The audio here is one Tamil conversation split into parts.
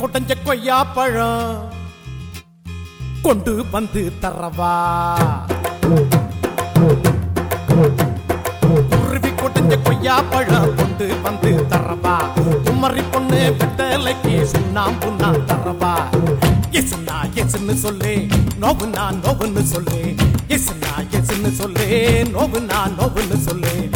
கொய்யாப்பழம் கொண்டு வந்து தரவா. குருவி கொட்டஞ்ச கொய்யாப்பழம் கொண்டு வந்து தரவா. குமரி பொண்ணு வெத்தலைக்கு சுண்ணாம்பு நான் தரவா. எசுனா எசுன்னு சொல்லு நோவுனா நோவுன்னு சொல்லு. எசுனா எசுன்னு சொல்லு நோவுனா நோவுன்னு சொல்லு.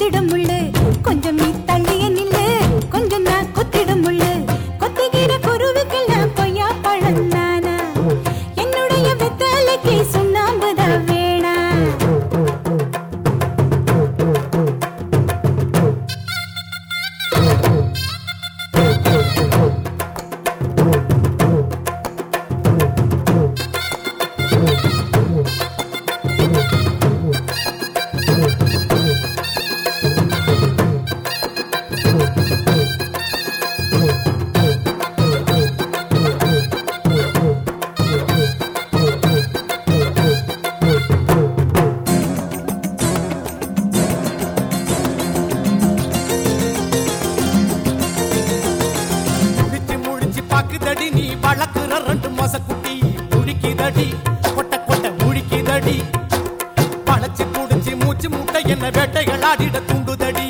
கொஞ்சம் நான் குத்திடும் முள்ளு கொஞ்சம் வளர்க்குற ரெண்டு மாச குட்டி முழிக்குதடி கொட்ட கொட்ட முழிக்குதடி. பழச்சி குடிச்சு மூச்சு முட்டை என்ன வேட்டைகள் ஆடிட தூண்டுதடி.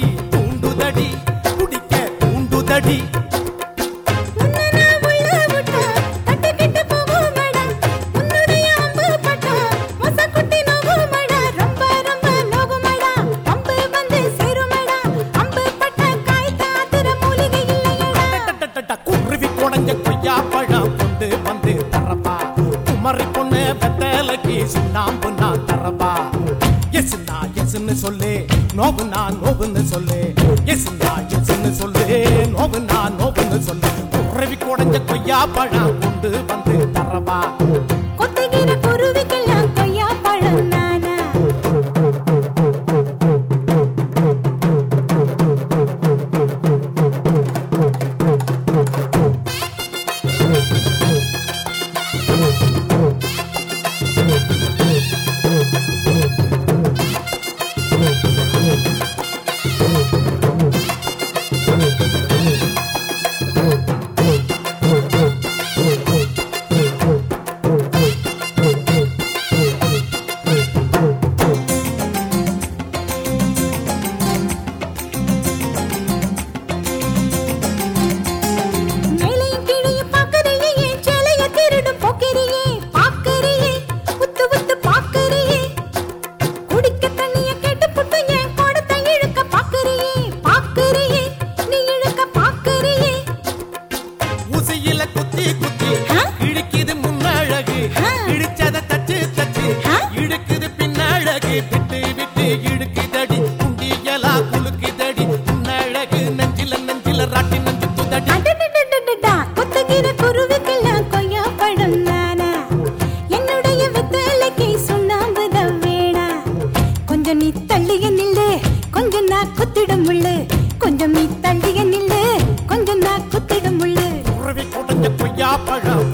வெத்தலைக்கு நான் தரப்பா. எசுனா எசுன்னு சொல்லு நோவுனா நோவுன்னு சொல்லு. எசுனா எசுன்னு சொல்லு நோவுனா நோவுன்னு சொல்லு. உறவி குடஞ்ச கொய்யா பழம் கொண்டு வந்து தரப்பா. ராட்டி நஞ்சு துதடி கொத்தகிற குருவிக்கெல்லாம் கொய்யா படம் நானா என்னுடைய வெத்தலைக்கு சுண்ணாம்பு தான் வேணா. கொஞ்சம் நீ தள்ளிய நில்லு கொஞ்சம் நான் குத்திடும் முள்ளு. கொஞ்சம் நீ தள்ளிய நில்லு கொஞ்சம் நான் குத்திடும் முள்ளு. குருவி குடஞ்ச கொய்யா பழம்